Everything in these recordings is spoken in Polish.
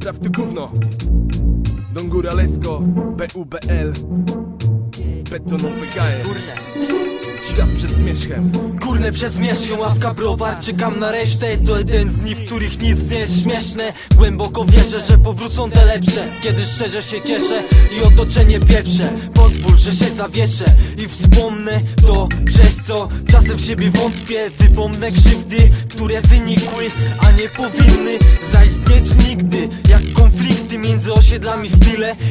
Sprawdź to gówno. Don Góralesko BUBL Betonowy gaje. Świat przed zmierzchem. Górne przez zmierzch, ławka browar. Czekam na resztę, to jeden z dni, w których nic nie jest śmieszne. Głęboko wierzę, że powrócą te lepsze. Kiedy szczerze się cieszę i otoczenie pieprze. Pozwól, że się zawieszę i wspomnę to Przez co czasem w siebie wątpię. Wypomnę krzywdy, które wynikły, a nie powinny zaistnieć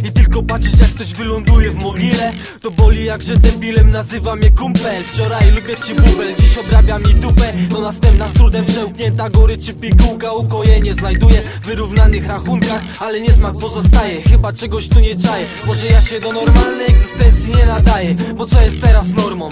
I tylko patrzeć jak ktoś wyląduje w mogile To boli jak, że debilem nazywa mnie kumpel Wczoraj lubię ci bubel, dziś obrabia mi dupę To następna z trudem przełknięta goryczy pigułka Ukojenie znajduje w wyrównanych rachunkach Ale niesmak pozostaje, chyba czegoś tu nie czaję Może ja się do normalnej egzystencji nie nadaję Bo co jest teraz normą?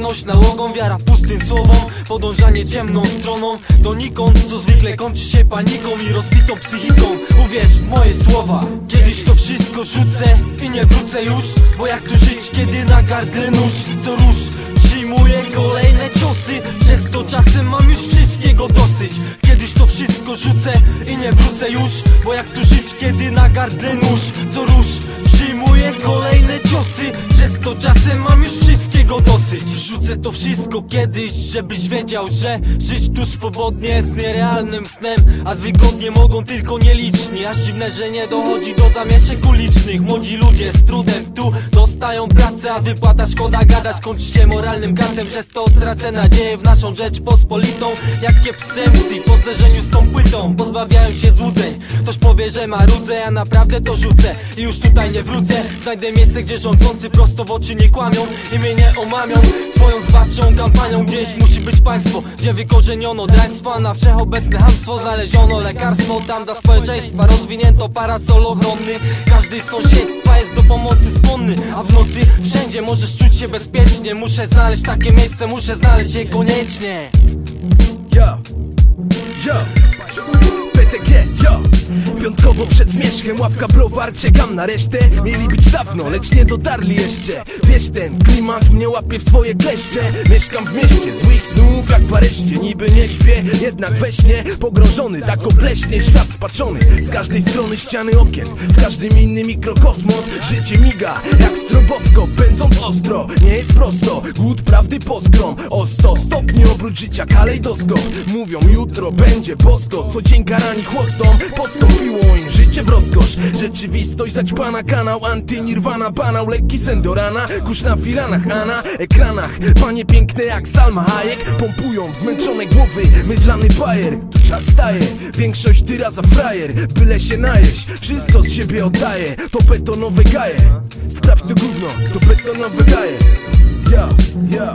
Wierność nałogą, wiara pustym słowom Podążanie ciemną stroną. Donikąd, co zwykle kończy się paniką i rozbitą psychiką. Uwierz w moje słowa Kiedyś to wszystko rzucę i nie wrócę już Bo jak tu żyć, kiedy na gardle nóż? Co róż Przyjmuję kolejne ciosy Przez to czasem mam już wszystkiego dosyć. Kiedyś to wszystko rzucę i nie wrócę już Bo jak tu żyć, kiedy na gardle nóż? Co róż Przyjmuję kolejne ciosy Przez to czasem mam już wszystkiego dosyć. Rzucę to wszystko kiedyś, żebyś wiedział, że Żyć tu swobodnie jest nierealnym snem. A wygodnie mogą tylko nieliczni Aż dziwne, że nie dochodzi do zamieszek ulicznych. Młodzi ludzie z trudem tu dostają pracę A wypłata szkoda gadać, kończy się moralnym gasem Przez to tracę nadzieję w naszą Rzeczpospolitą. Jak kiepscy MC po zderzeniu z tą płytą Pozbawiają się złudzeń. Ktoś powie, że marudzę, ja naprawdę to rzucę. I już tutaj nie wrócę. Znajdę miejsce, gdzie rządzący prosto w oczy nie kłamią I omamią Swoją zbawczą kampanią. Gdzieś musi być państwo Gdzie wykorzeniono draństwo A na wszechobecne hamstwo znaleziono lekarstwo. Tam dla społeczeństwa rozwinięto parasol ochronny. Każdy sąsiedztwa jest do pomocy skłonny A w nocy wszędzie możesz czuć się bezpiecznie. Muszę znaleźć takie miejsce, muszę znaleźć je koniecznie. Yo, yo, PTG, yo Piątkowo przed zmierzchem, ławka browar, czekam na resztę. Mieli być dawno, lecz nie dotarli jeszcze. Wiesz ten klimat mnie łapie w swoje kleszcze. Mieszkam w mieście, złych snów jak w areszcie. Niby nie śpię, jednak we śnie. Pogrążony, tak obleśnie, świat spaczony. Z każdej strony ściany okien W każdym innym mikrokosmos. Życie miga, jak stroboskop Pędząc ostro, nie jest prosto Głód prawdy poskrom. O 100 stopni obrót życia, kalejdoskop Mówią jutro będzie bosko. Co dzień karani chłostą Postąpiło im życie w rozkosz. Rzeczywistość zaćpana kanał Antynirwana banał Lekki sen do rana na firanach, a na ekranach. Panie piękne jak Salma Hayek. Pompują zmęczone głowy Mydlany bajer. Tu czas staje Większość tyra za frajer. Byle się najeść Wszystko z siebie oddaje. To betonowe gaje. Sprawdź to gówno To betonowe gaje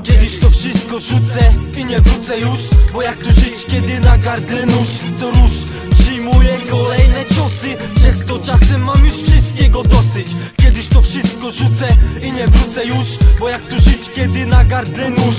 Kiedyś to wszystko rzucę i nie wrócę już Bo jak tu żyć, kiedy na gardle nóż Co róż Przyjmuję kolejne ciosy Przez to czasem mam już wszystkiego dosyć. Kiedyś to wszystko rzucę i nie wrócę już Bo jak tu żyć, kiedy na gardle nóż